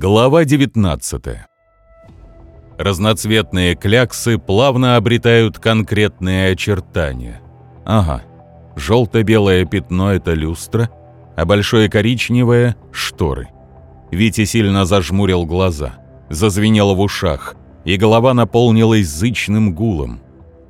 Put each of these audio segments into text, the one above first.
Глава 19 Разноцветные кляксы плавно обретают конкретные очертания. Ага, желто-белое пятно — это люстра, а большое коричневое — шторы. Витя сильно зажмурил глаза, зазвенело в ушах, и голова наполнилась зычным гулом.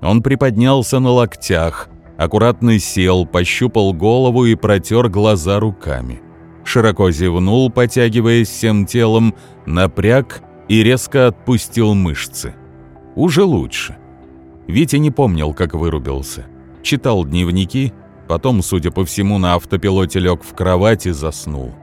Он приподнялся на локтях, аккуратно сел, пощупал голову и протер глаза руками. Широко зевнул, потягиваясь всем телом, напряг и резко отпустил мышцы. Уже лучше. Витя не помнил, как вырубился. Читал дневники, потом, судя по всему, на автопилоте лег в кровать и заснул.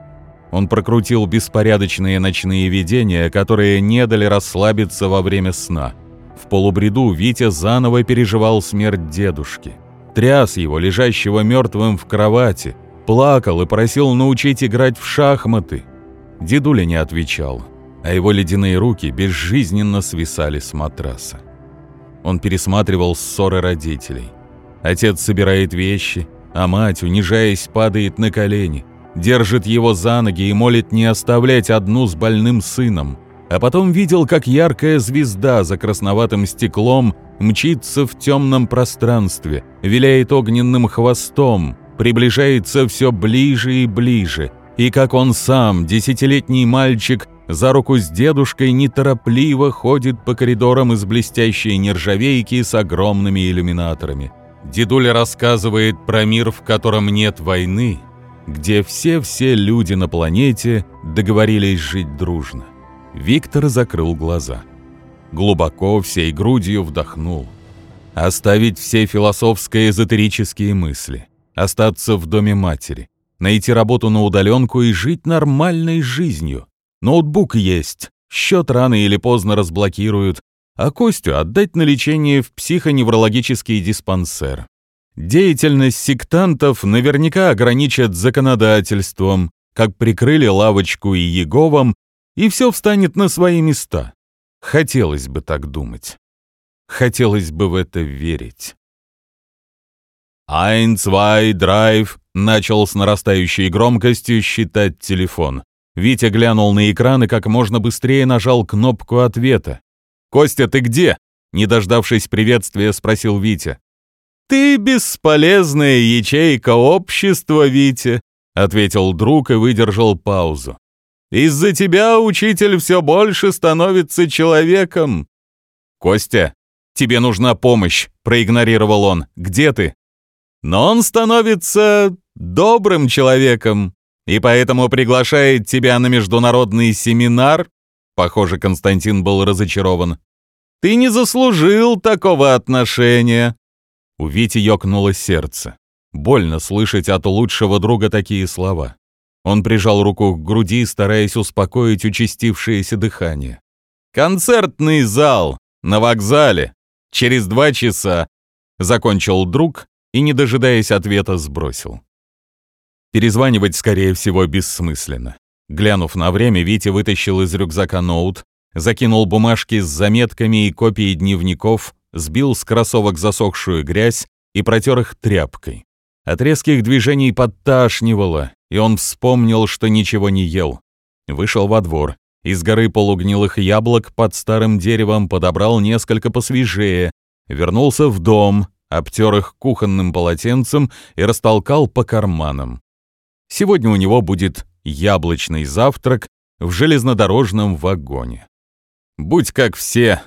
Он прокрутил беспорядочные ночные видения, которые не дали расслабиться во время сна. В полубреду Витя заново переживал смерть дедушки. Тряс его, лежащего мертвым в кровати, плакал и просил научить играть в шахматы. Дедуля не отвечал а его ледяные руки безжизненно свисали с матраса. Он пересматривал ссоры родителей. Отец собирает вещи, а мать, унижаясь, падает на колени, держит его за ноги и молит не оставлять одну с больным сыном. А потом видел, как яркая звезда за красноватым стеклом мчится в темном пространстве, виляет огненным хвостом, приближается все ближе и ближе, и как он сам, десятилетний мальчик, за руку с дедушкой неторопливо ходит по коридорам из блестящей нержавейки с огромными иллюминаторами. Дедуля рассказывает про мир, в котором нет войны, где все-все люди на планете договорились жить дружно. Виктор закрыл глаза. Глубоко, всей грудью вдохнул. Оставить все философско-эзотерические мысли. Остаться в доме матери. Найти работу на удаленку и жить нормальной жизнью. Ноутбук есть, счет рано или поздно разблокируют, а Костю отдать на лечение в психоневрологический диспансер. Деятельность сектантов наверняка ограничат законодательством, как прикрыли лавочку и Еговом, и все встанет на свои места. Хотелось бы так думать. Хотелось бы в это верить. «Ein, zwei, драйв», — начал с нарастающей громкостью считать телефон. Витя глянул на экран и как можно быстрее нажал кнопку ответа. «Костя, ты где?» Не дождавшись приветствия, спросил Витя. «Ты бесполезная ячейка общества, Витя», ответил друг и выдержал паузу. «Из-за тебя учитель все больше становится человеком». «Костя, тебе нужна помощь», проигнорировал он. «Где ты?» «Но он становится добрым человеком», и поэтому приглашает тебя на международный семинар?» Похоже, Константин был разочарован. «Ты не заслужил такого отношения!» У Вити ёкнуло сердце. Больно слышать от лучшего друга такие слова. Он прижал руку к груди, стараясь успокоить участившееся дыхание. «Концертный зал! На вокзале! Через два часа!» Закончил друг и, не дожидаясь ответа, сбросил. Перезванивать, скорее всего, бессмысленно. Глянув на время, Витя вытащил из рюкзака ноут, закинул бумажки с заметками и копией дневников, сбил с кроссовок засохшую грязь и протер их тряпкой. От резких движений подташнивало, и он вспомнил, что ничего не ел. Вышел во двор. Из горы полугнилых яблок под старым деревом подобрал несколько посвежее, вернулся в дом, обтер их кухонным полотенцем и растолкал по карманам. Сегодня у него будет яблочный завтрак в железнодорожном вагоне. Будь как все,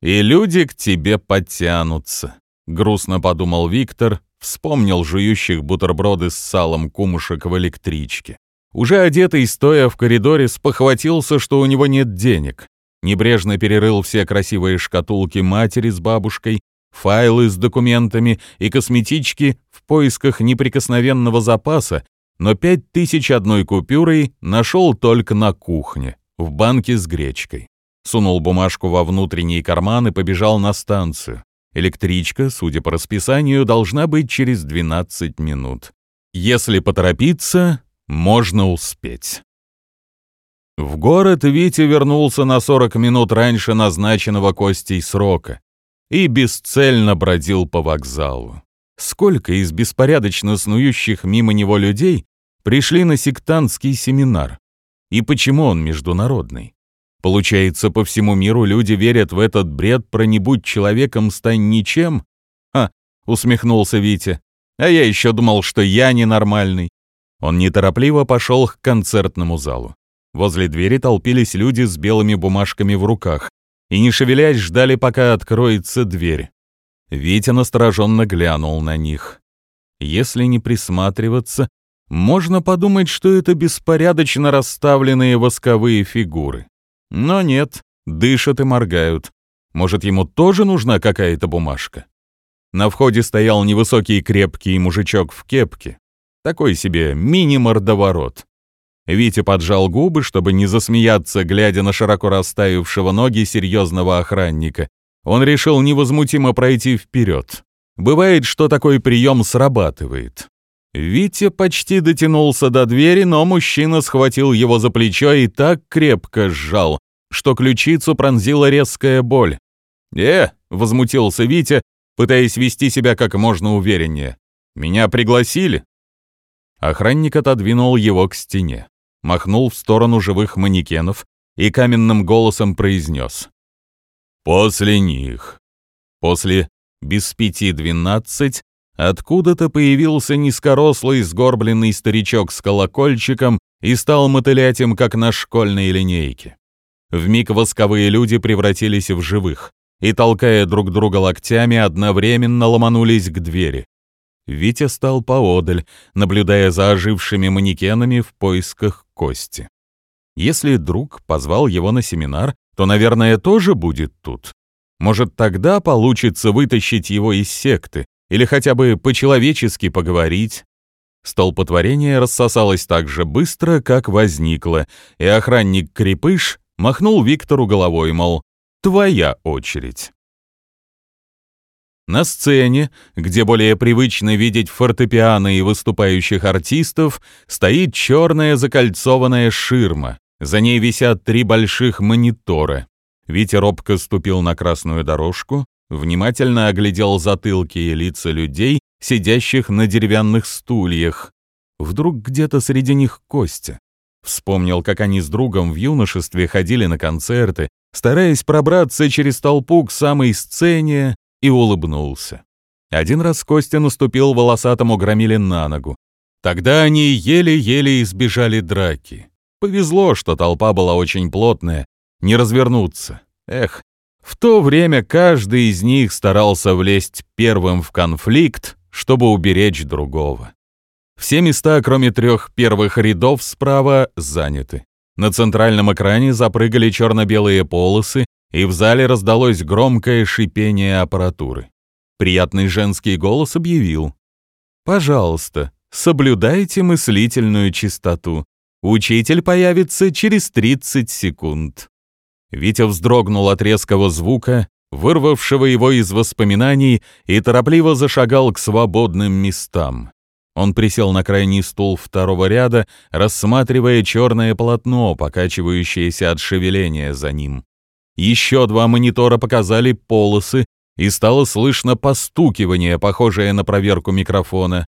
и люди к тебе подтянутся, грустно подумал Виктор, вспомнил жующих бутерброды с салом кумушек в электричке. Уже одетый, стоя в коридоре, спохватился, что у него нет денег. Небрежно перерыл все красивые шкатулки матери с бабушкой, файлы с документами и косметички в поисках неприкосновенного запаса но пять тысяч одной купюрой нашел только на кухне, в банке с гречкой. Сунул бумажку во внутренний карман и побежал на станцию. Электричка, судя по расписанию, должна быть через 12 минут. Если поторопиться, можно успеть. В город Витя вернулся на 40 минут раньше назначенного Костей срока и бесцельно бродил по вокзалу. Сколько из беспорядочно снующих мимо него людей пришли на сектантский семинар. И почему он международный? Получается, по всему миру люди верят в этот бред про «не будь человеком, стань ничем»? «Ха!» — усмехнулся Витя. «А я еще думал, что я ненормальный». Он неторопливо пошел к концертному залу. Возле двери толпились люди с белыми бумажками в руках и, не шевелясь, ждали, пока откроется дверь. Витя настороженно глянул на них. Если не присматриваться, можно подумать, что это беспорядочно расставленные восковые фигуры. Но нет, дышат и моргают. Может, ему тоже нужна какая-то бумажка? На входе стоял невысокий крепкий мужичок в кепке. Такой себе мини-мордоворот. Витя поджал губы, чтобы не засмеяться, глядя на широко расставившего ноги серьезного охранника. Он решил невозмутимо пройти вперед. Бывает, что такой прием срабатывает. Витя почти дотянулся до двери, но мужчина схватил его за плечо и так крепко сжал, что ключицу пронзила резкая боль. «Э!» — возмутился Витя, пытаясь вести себя как можно увереннее. «Меня пригласили?» Охранник отодвинул его к стене, махнул в сторону живых манекенов и каменным голосом произнес. «После них». После «без пяти двенадцать» откуда-то появился низкорослый сгорбленный старичок с колокольчиком и стал мотылять им, как на школьной линейке. Вмиг восковые люди превратились в живых и, толкая друг друга локтями, одновременно ломанулись к двери. Витя стал поодаль, наблюдая за ожившими манекенами в поисках кости. Если друг позвал его на семинар, то, наверное, тоже будет тут. Может, тогда получится вытащить его из секты или хотя бы по-человечески поговорить. Столпотворение рассосалось так же быстро, как возникло, и охранник-крепыш махнул Виктору головой, мол, «твоя очередь». На сцене, где более привычно видеть фортепиано и выступающих артистов, стоит черная закольцованная ширма. За ней висят три больших монитора. Витя робко ступил на красную дорожку, внимательно оглядел затылки и лица людей, сидящих на деревянных стульях. Вдруг где-то среди них Костя. Вспомнил, как они с другом в юношестве ходили на концерты, стараясь пробраться через толпу к самой сцене, и улыбнулся. Один раз Костя наступил волосатому громиле на ногу. Тогда они еле-еле избежали драки. Повезло, что толпа была очень плотная, не развернуться. Эх, в то время каждый из них старался влезть первым в конфликт, чтобы уберечь другого. Все места, кроме трех первых рядов справа, заняты. На центральном экране запрыгали черно-белые полосы, и в зале раздалось громкое шипение аппаратуры. Приятный женский голос объявил. «Пожалуйста, соблюдайте мыслительную чистоту. Учитель появится через 30 секунд». Витя вздрогнул от резкого звука, вырвавшего его из воспоминаний, и торопливо зашагал к свободным местам. Он присел на крайний стул второго ряда, рассматривая черное полотно, покачивающееся от шевеления за ним. Еще два монитора показали полосы, и стало слышно постукивание, похожее на проверку микрофона.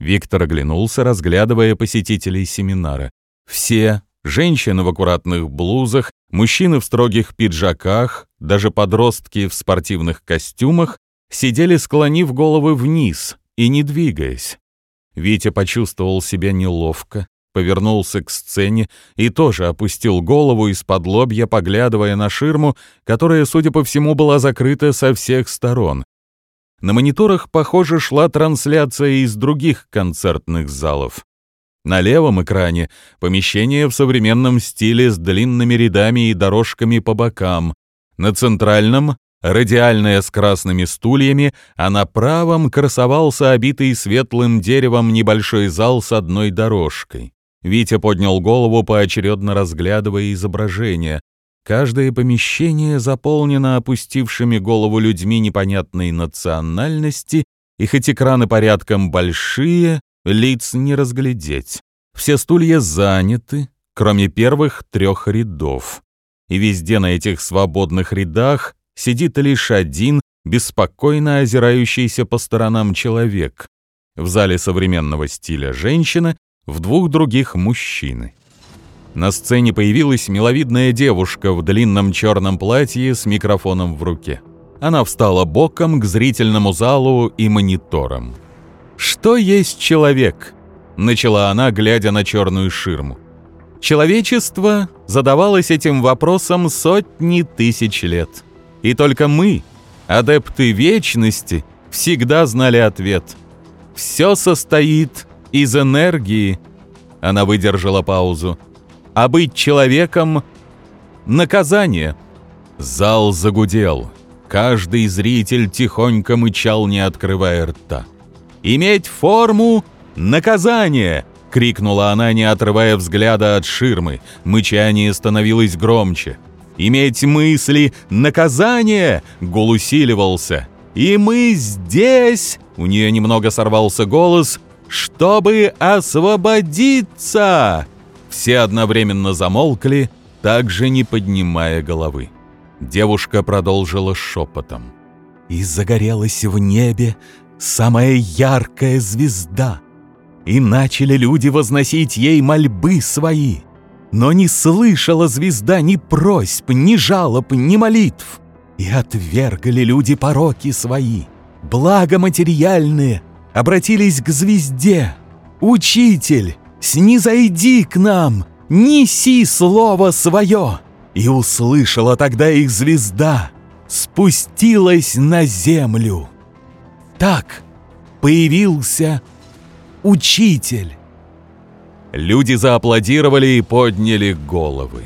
Виктор оглянулся, разглядывая посетителей семинара. Все — женщины в аккуратных блузах, мужчины в строгих пиджаках, даже подростки в спортивных костюмах — сидели, склонив головы вниз и не двигаясь. Витя почувствовал себя неловко, повернулся к сцене и тоже опустил голову из-под лобья, поглядывая на ширму, которая, судя по всему, была закрыта со всех сторон. На мониторах, похоже, шла трансляция из других концертных залов. На левом экране помещение в современном стиле с длинными рядами и дорожками по бокам. На центральном радиальная с красными стульями, а на правом красовался обитый светлым деревом небольшой зал с одной дорожкой. Витя поднял голову, поочередно разглядывая изображение. Каждое помещение заполнено опустившими голову людьми непонятной национальности, и хоть экраны порядком большие, лиц не разглядеть. Все стулья заняты, кроме первых трех рядов. И везде на этих свободных рядах сидит лишь один, беспокойно озирающийся по сторонам человек. В зале современного стиля женщина, в двух других мужчины. На сцене появилась миловидная девушка в длинном черном платье с микрофоном в руке. Она встала боком к зрительному залу и мониторам. «Что есть человек?» — начала она, глядя на черную ширму. Человечество задавалось этим вопросом сотни тысяч лет. И только мы, адепты вечности, всегда знали ответ. Все состоит из энергии. Она выдержала паузу. А быть человеком — наказание. Зал загудел. Каждый зритель тихонько мычал, не открывая рта. «Иметь форму — наказание!» — крикнула она, не отрывая взгляда от ширмы. Мычание становилось громче. «Иметь мысли — наказание!» — гул усиливался. «И мы здесь!» — у нее немного сорвался голос. «Чтобы освободиться!» Все одновременно замолкли, также не поднимая головы. Девушка продолжила шепотом. «И загорелась в небе самая яркая звезда, и начали люди возносить ей мольбы свои. Но не слышала звезда ни просьб, ни жалоб, ни молитв, и отвергали люди пороки свои. Благо материальные обратились к звезде. «Учитель, снизойди к нам, неси слово свое!» И услышала тогда их звезда, спустилась на землю. Так появился учитель. Люди зааплодировали и подняли головы.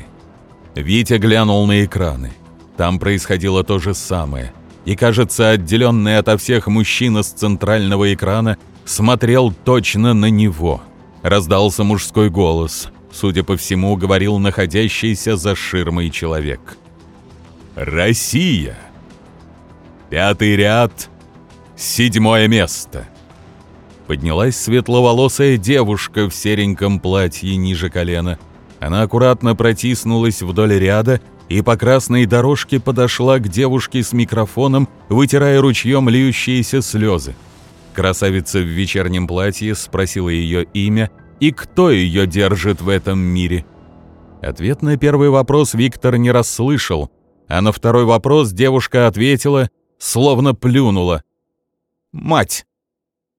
Витя глянул на экраны. Там происходило то же самое. И, кажется, отделенный ото всех мужчина с центрального экрана смотрел точно на него. Раздался мужской голос – судя по всему, говорил находящийся за ширмой человек. «Россия! Пятый ряд, седьмое место!» Поднялась светловолосая девушка в сереньком платье ниже колена. Она аккуратно протиснулась вдоль ряда и по красной дорожке подошла к девушке с микрофоном, вытирая ручьем льющиеся слезы. Красавица в вечернем платье спросила ее имя и кто ее держит в этом мире? Ответ на первый вопрос Виктор не расслышал, а на второй вопрос девушка ответила, словно плюнула. «Мать!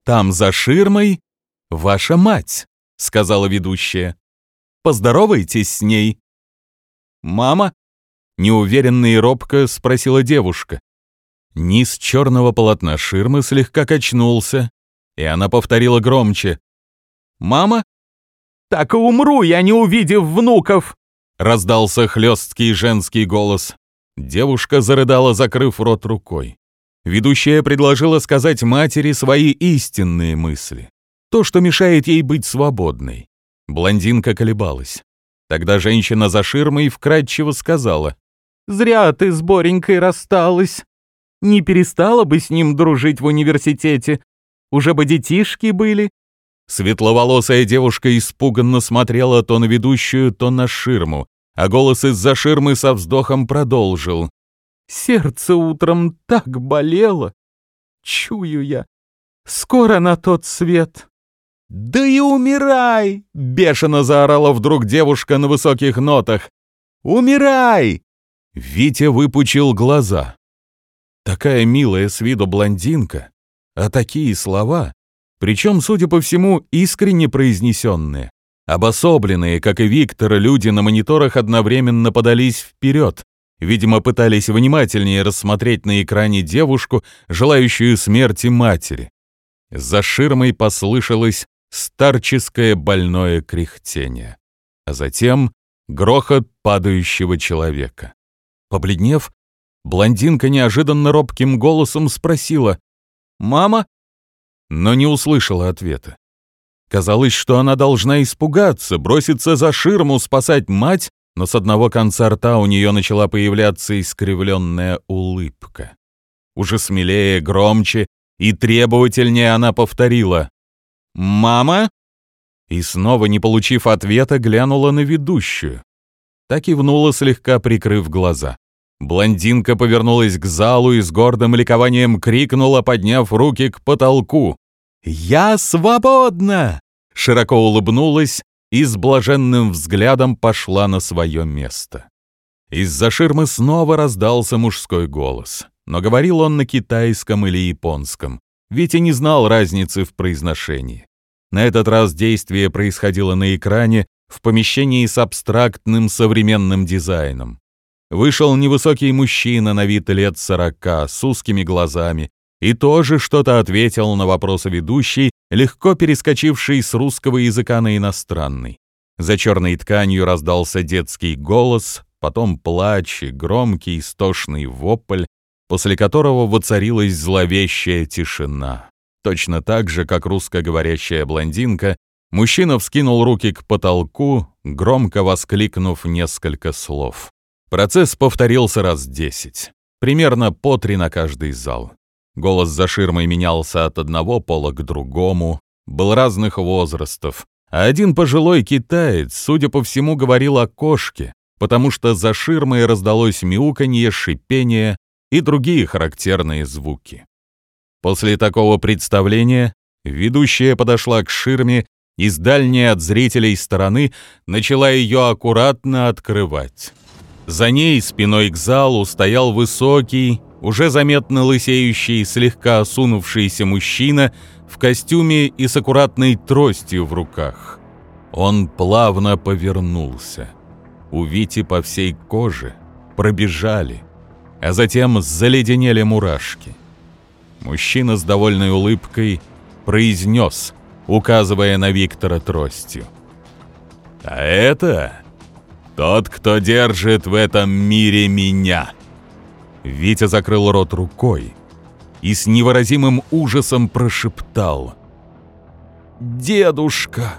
Там за ширмой ваша мать», — сказала ведущая. «Поздоровайтесь с ней». «Мама?» — неуверенно и робко спросила девушка. Низ черного полотна ширмы слегка качнулся, и она повторила громче. «Мама?» «Так и умру я, не увидев внуков!» Раздался хлесткий женский голос. Девушка зарыдала, закрыв рот рукой. Ведущая предложила сказать матери свои истинные мысли. То, что мешает ей быть свободной. Блондинка колебалась. Тогда женщина за ширмой вкратчиво сказала. «Зря ты с Боренькой рассталась. Не перестала бы с ним дружить в университете. Уже бы детишки были, Светловолосая девушка испуганно смотрела то на ведущую, то на ширму, а голос из-за ширмы со вздохом продолжил. «Сердце утром так болело. Чую я. Скоро на тот свет». «Да и умирай!» — бешено заорала вдруг девушка на высоких нотах. «Умирай!» Витя выпучил глаза. Такая милая с виду блондинка, а такие слова причем, судя по всему, искренне произнесенные. Обособленные, как и Виктор, люди на мониторах одновременно подались вперед, видимо, пытались внимательнее рассмотреть на экране девушку, желающую смерти матери. За ширмой послышалось старческое больное кряхтение, а затем грохот падающего человека. Побледнев, блондинка неожиданно робким голосом спросила «Мама?» но не услышала ответа. Казалось, что она должна испугаться, броситься за ширму, спасать мать, но с одного конца рта у нее начала появляться искривленная улыбка. Уже смелее, громче и требовательнее она повторила «Мама?» И снова, не получив ответа, глянула на ведущую. Так и внула, слегка прикрыв глаза. Блондинка повернулась к залу и с гордым ликованием крикнула, подняв руки к потолку. «Я свободна!» Широко улыбнулась и с блаженным взглядом пошла на свое место. Из-за ширмы снова раздался мужской голос, но говорил он на китайском или японском. Витя не знал разницы в произношении. На этот раз действие происходило на экране, в помещении с абстрактным современным дизайном. Вышел невысокий мужчина на вид лет сорока, с узкими глазами, и тоже что-то ответил на вопросы ведущей, легко перескочивший с русского языка на иностранный. За черной тканью раздался детский голос, потом плач и громкий истошный вопль, после которого воцарилась зловещая тишина. Точно так же, как русскоговорящая блондинка, мужчина вскинул руки к потолку, громко воскликнув несколько слов. Процесс повторился раз десять, примерно по три на каждый зал. Голос за ширмой менялся от одного пола к другому, был разных возрастов, а один пожилой китаец, судя по всему, говорил о кошке, потому что за ширмой раздалось мяуканье, шипение и другие характерные звуки. После такого представления ведущая подошла к ширме и с дальней от зрителей стороны начала ее аккуратно открывать. За ней спиной к залу стоял высокий, уже заметно лысеющий, слегка осунувшийся мужчина в костюме и с аккуратной тростью в руках. Он плавно повернулся. У Вити по всей коже пробежали, а затем заледенели мурашки. Мужчина с довольной улыбкой произнес, указывая на Виктора тростью. «А это тот, кто держит в этом мире меня!» Витя закрыл рот рукой и с невыразимым ужасом прошептал. «Дедушка!»